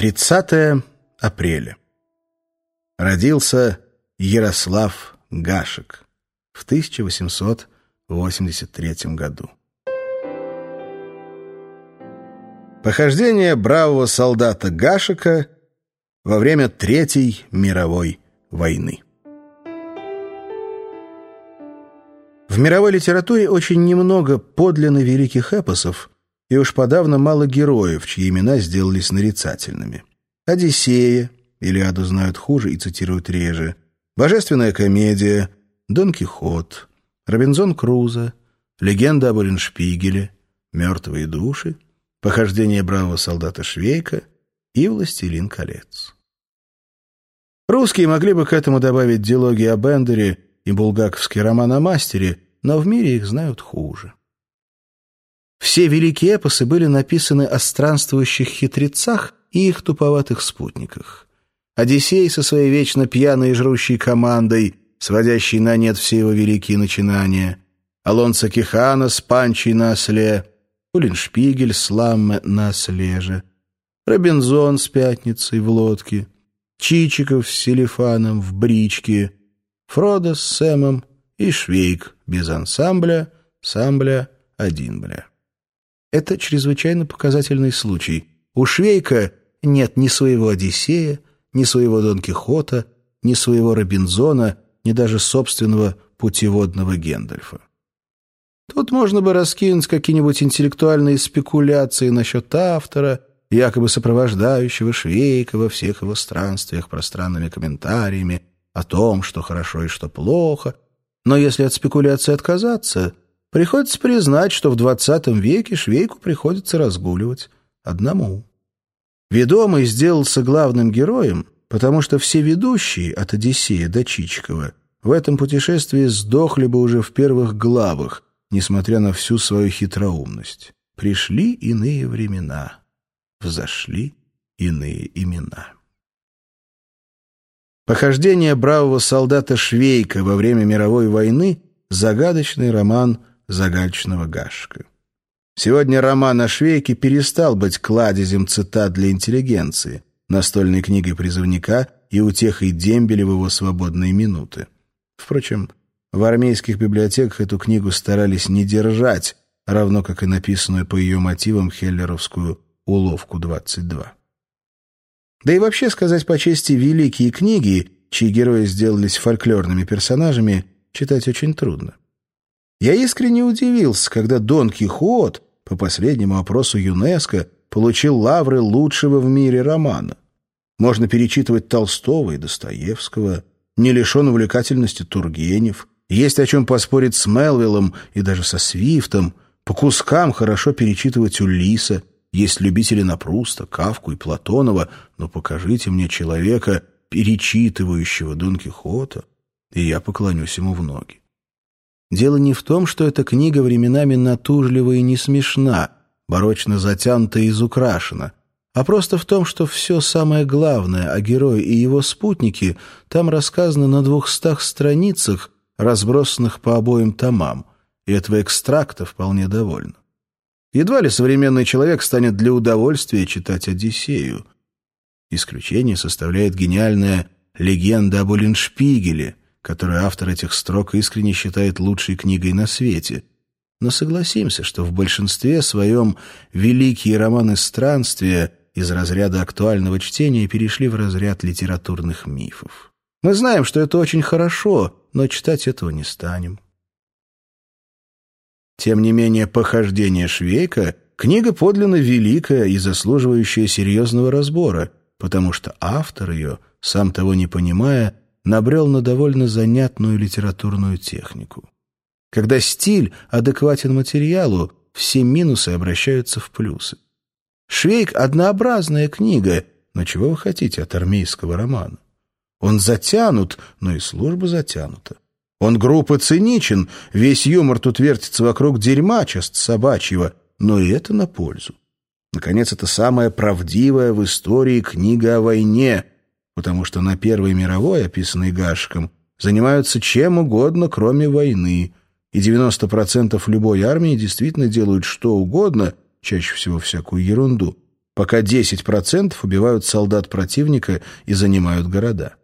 30 апреля. Родился Ярослав Гашек в 1883 году. Похождение бравого солдата Гашека во время Третьей мировой войны. В мировой литературе очень немного подлинно великих эпосов, и уж подавно мало героев, чьи имена сделались нарицательными. «Одиссея», Илиаду знают хуже и цитируют реже, «Божественная комедия», «Дон Кихот», «Робинзон Крузо», «Легенда об Ореншпигеле», «Мертвые души», «Похождение бравого солдата Швейка» и «Властелин колец». Русские могли бы к этому добавить диалоги о Бендере и булгаковский роман о мастере, но в мире их знают хуже. Все великие эпосы были написаны о странствующих хитрецах и их туповатых спутниках. Одиссей со своей вечно пьяной и жрущей командой, сводящей на нет все его великие начинания, Алонсо Кихана с панчей на осле, Улиншпигель с ламме на осле же, Робинзон с пятницей в лодке, Чичиков с Селифаном в бричке, Фродо с Сэмом и Швейк без ансамбля, самбля один бля. Это чрезвычайно показательный случай. У Швейка нет ни своего Одиссея, ни своего Дон Кихота, ни своего Робинзона, ни даже собственного путеводного Гендальфа. Тут можно бы раскинуть какие-нибудь интеллектуальные спекуляции насчет автора, якобы сопровождающего Швейка во всех его странствиях пространными комментариями о том, что хорошо и что плохо. Но если от спекуляции отказаться, Приходится признать, что в XX веке швейку приходится разгуливать одному. Ведомый сделался главным героем, потому что все ведущие, от Одиссея до Чичикова, в этом путешествии сдохли бы уже в первых главах, несмотря на всю свою хитроумность. Пришли иные времена, взошли иные имена. Похождение бравого солдата Швейка во время мировой войны — загадочный роман загадочного Гашка. Сегодня роман о Швейке перестал быть кладезем цитат для интеллигенции, настольной книгой призывника и утехой дембеля в его свободные минуты. Впрочем, в армейских библиотеках эту книгу старались не держать, равно как и написанную по ее мотивам хеллеровскую «Уловку-22». Да и вообще, сказать по чести, великие книги, чьи герои сделались фольклорными персонажами, читать очень трудно. Я искренне удивился, когда Дон Кихот, по последнему опросу ЮНЕСКО, получил лавры лучшего в мире романа. Можно перечитывать Толстого и Достоевского, не лишен увлекательности Тургенев, есть о чем поспорить с Мелвиллом и даже со Свифтом, по кускам хорошо перечитывать Улиса, есть любители Напруста, Кавку и Платонова, но покажите мне человека, перечитывающего Дон Кихота, и я поклонюсь ему в ноги. Дело не в том, что эта книга временами натужлива и не смешна, барочно затянута и изукрашена, а просто в том, что все самое главное о герое и его спутнике там рассказано на двухстах страницах, разбросанных по обоим томам, и этого экстракта вполне довольно. Едва ли современный человек станет для удовольствия читать «Одиссею». Исключение составляет гениальная «Легенда об Уллиншпигеле», которую автор этих строк искренне считает лучшей книгой на свете. Но согласимся, что в большинстве своем великие романы странствия из разряда актуального чтения перешли в разряд литературных мифов. Мы знаем, что это очень хорошо, но читать этого не станем. Тем не менее, «Похождение Швейка» — книга подлинно великая и заслуживающая серьезного разбора, потому что автор ее, сам того не понимая, набрел на довольно занятную литературную технику. Когда стиль адекватен материалу, все минусы обращаются в плюсы. Швейк — однообразная книга, но чего вы хотите от армейского романа? Он затянут, но и служба затянута. Он группа циничен, весь юмор тут вертится вокруг дерьма, часто собачьего, но и это на пользу. Наконец, это самая правдивая в истории книга о войне, потому что на Первой мировой, описанной Гашиком, занимаются чем угодно, кроме войны, и 90% любой армии действительно делают что угодно, чаще всего всякую ерунду, пока 10% убивают солдат противника и занимают города.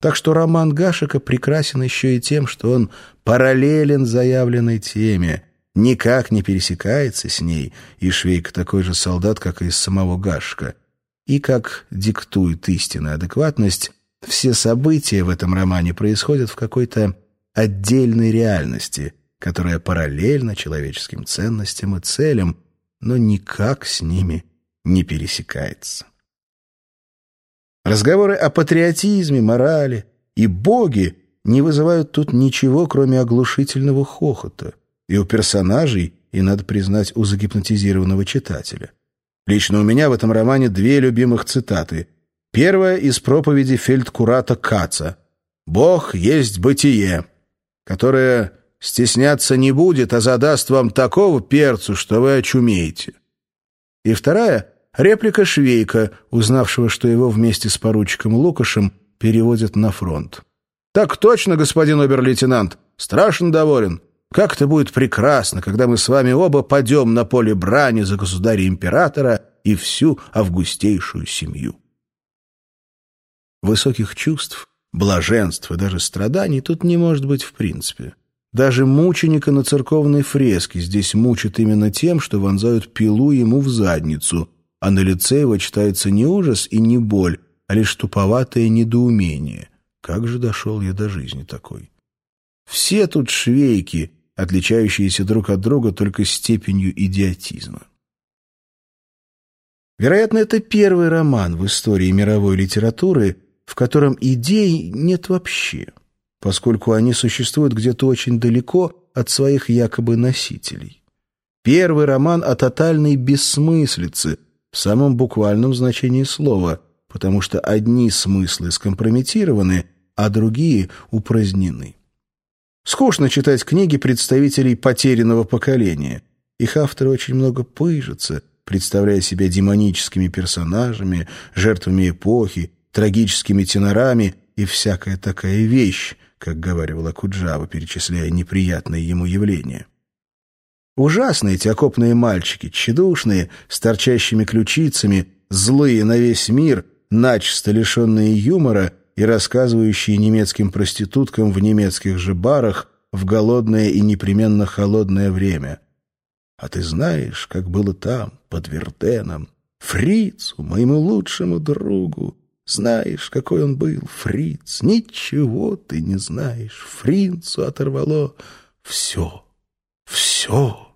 Так что роман Гашика прекрасен еще и тем, что он параллелен заявленной теме, никак не пересекается с ней, и Швейк такой же солдат, как и из самого Гашика. И, как диктует истинная адекватность, все события в этом романе происходят в какой-то отдельной реальности, которая параллельна человеческим ценностям и целям, но никак с ними не пересекается. Разговоры о патриотизме, морали и боге не вызывают тут ничего, кроме оглушительного хохота. И у персонажей, и, надо признать, у загипнотизированного читателя. Лично у меня в этом романе две любимых цитаты. Первая из проповеди фельдкурата Каца «Бог есть бытие», которая стесняться не будет, а задаст вам такого перцу, что вы очумеете. И вторая — реплика Швейка, узнавшего, что его вместе с поручиком Лукашем переводят на фронт. «Так точно, господин обер-лейтенант. Страшно доволен. Как это будет прекрасно, когда мы с вами оба падем на поле брани за государя-императора и всю августейшую семью». Высоких чувств, блаженств и даже страданий тут не может быть в принципе. Даже мученика на церковной фреске здесь мучат именно тем, что вонзают пилу ему в задницу, а на лице его читается не ужас и не боль, а лишь туповатое недоумение. Как же дошел я до жизни такой? Все тут швейки, отличающиеся друг от друга только степенью идиотизма. Вероятно, это первый роман в истории мировой литературы, в котором идей нет вообще поскольку они существуют где-то очень далеко от своих якобы носителей. Первый роман о тотальной бессмыслице в самом буквальном значении слова, потому что одни смыслы скомпрометированы, а другие упразднены. Скучно читать книги представителей потерянного поколения. Их авторы очень много пыжатся, представляя себя демоническими персонажами, жертвами эпохи, трагическими тенорами и всякая такая вещь, как говаривала Куджава, перечисляя неприятные ему явления. Ужасные эти окопные мальчики, тщедушные, с торчащими ключицами, злые на весь мир, начисто лишенные юмора и рассказывающие немецким проституткам в немецких же барах в голодное и непременно холодное время. А ты знаешь, как было там, под Верденом, Фрицу, моему лучшему другу, знаешь, какой он был, фриц. Ничего ты не знаешь. Фрицу оторвало все. Все.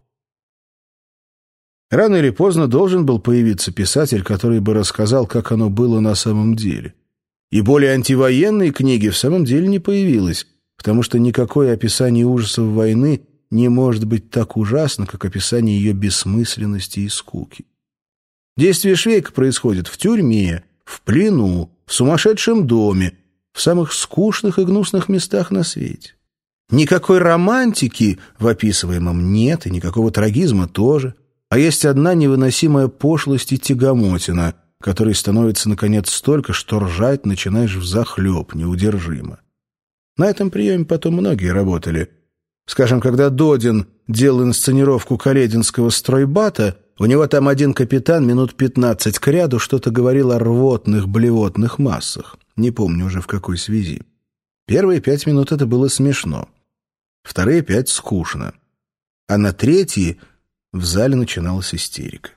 Рано или поздно должен был появиться писатель, который бы рассказал, как оно было на самом деле. И более антивоенной книги в самом деле не появилось, потому что никакое описание ужасов войны не может быть так ужасно, как описание ее бессмысленности и скуки. Действие Швейка происходит в тюрьме, в плену, в сумасшедшем доме, в самых скучных и гнусных местах на свете. Никакой романтики в описываемом нет, и никакого трагизма тоже, а есть одна невыносимая пошлость и тягомотина, которой становится, наконец, столько, что ржать начинаешь взахлеб, неудержимо. На этом приеме потом многие работали. Скажем, когда Додин делал инсценировку Калединского стройбата – у него там один капитан минут пятнадцать к ряду что-то говорил о рвотных, блевотных массах. Не помню уже в какой связи. Первые пять минут это было смешно. Вторые пять — скучно. А на третьи в зале начиналась истерика.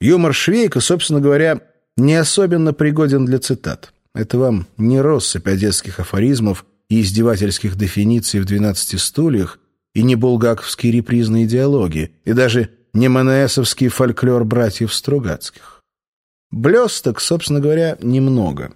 Юмор Швейка, собственно говоря, не особенно пригоден для цитат. Это вам не россыпь одесских афоризмов и издевательских дефиниций в «Двенадцати стульях» и не булгаковские репризные диалоги, и даже не МНСовский фольклор братьев Стругацких. Блесток, собственно говоря, немного.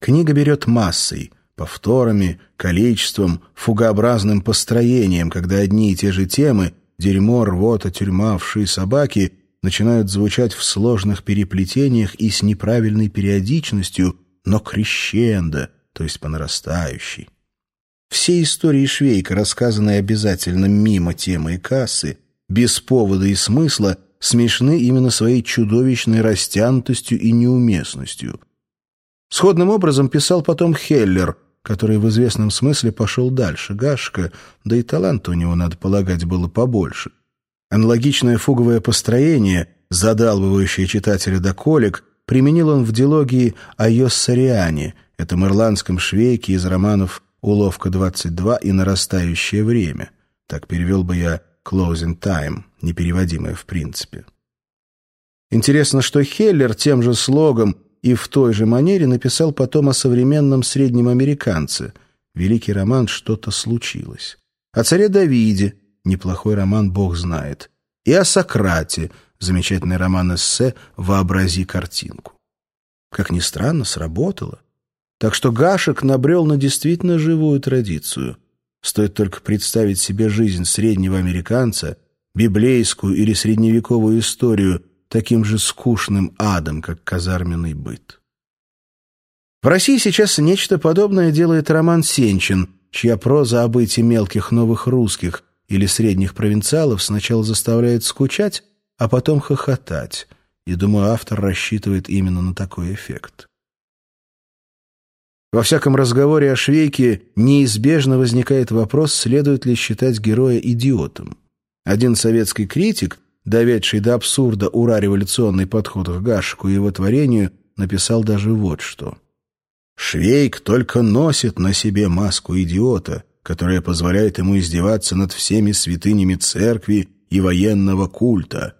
Книга берет массой, повторами, количеством, фугообразным построением, когда одни и те же темы — дерьмо, рвота, тюрьма, вши, собаки — начинают звучать в сложных переплетениях и с неправильной периодичностью, но крещендо, то есть по нарастающей. Все истории Швейка, рассказанные обязательно мимо темы и кассы, без повода и смысла, смешны именно своей чудовищной растянутостью и неуместностью. Сходным образом писал потом Хеллер, который в известном смысле пошел дальше Гашка, да и таланта у него, надо полагать, было побольше. Аналогичное фуговое построение, задалбывающее читателя до колик, применил он в дилогии о Йоссариане, этом ирландском швейке из романов «Уловка-22» и «Нарастающее время». Так перевел бы я «closing time», непереводимое в принципе. Интересно, что Хеллер тем же слогом и в той же манере написал потом о современном среднем американце. Великий роман «Что-то случилось». О царе Давиде, неплохой роман «Бог знает». И о Сократе, замечательный роман-эссе «Вообрази картинку». Как ни странно, сработало. Так что Гашек набрел на действительно живую традицию. Стоит только представить себе жизнь среднего американца, библейскую или средневековую историю таким же скучным адом, как казарменный быт. В России сейчас нечто подобное делает Роман Сенчин, чья проза о мелких новых русских или средних провинциалов сначала заставляет скучать, а потом хохотать. И, думаю, автор рассчитывает именно на такой эффект. Во всяком разговоре о швейке неизбежно возникает вопрос, следует ли считать героя идиотом. Один советский критик, доведший до абсурда ура-революционный подход к Гашику и его творению, написал даже вот что. «Швейк только носит на себе маску идиота, которая позволяет ему издеваться над всеми святынями церкви и военного культа,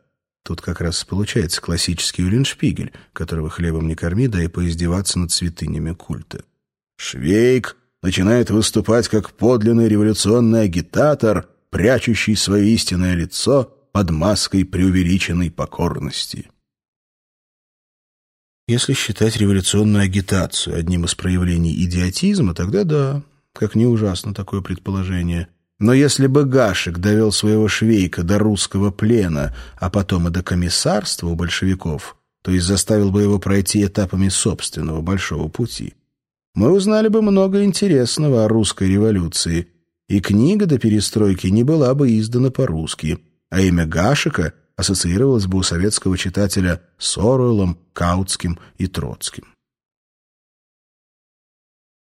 Тут как раз получается классический Уллиншпигель, которого хлебом не корми, да и поиздеваться над святынями культа. Швейк начинает выступать как подлинный революционный агитатор, прячущий свое истинное лицо под маской преувеличенной покорности. Если считать революционную агитацию одним из проявлений идиотизма, тогда да, как не ужасно такое предположение. Но если бы Гашек довел своего швейка до русского плена, а потом и до комиссарства у большевиков, то есть заставил бы его пройти этапами собственного большого пути, мы узнали бы много интересного о русской революции, и книга до перестройки не была бы издана по-русски, а имя Гашека ассоциировалось бы у советского читателя с Оруэллом, Каутским и Троцким.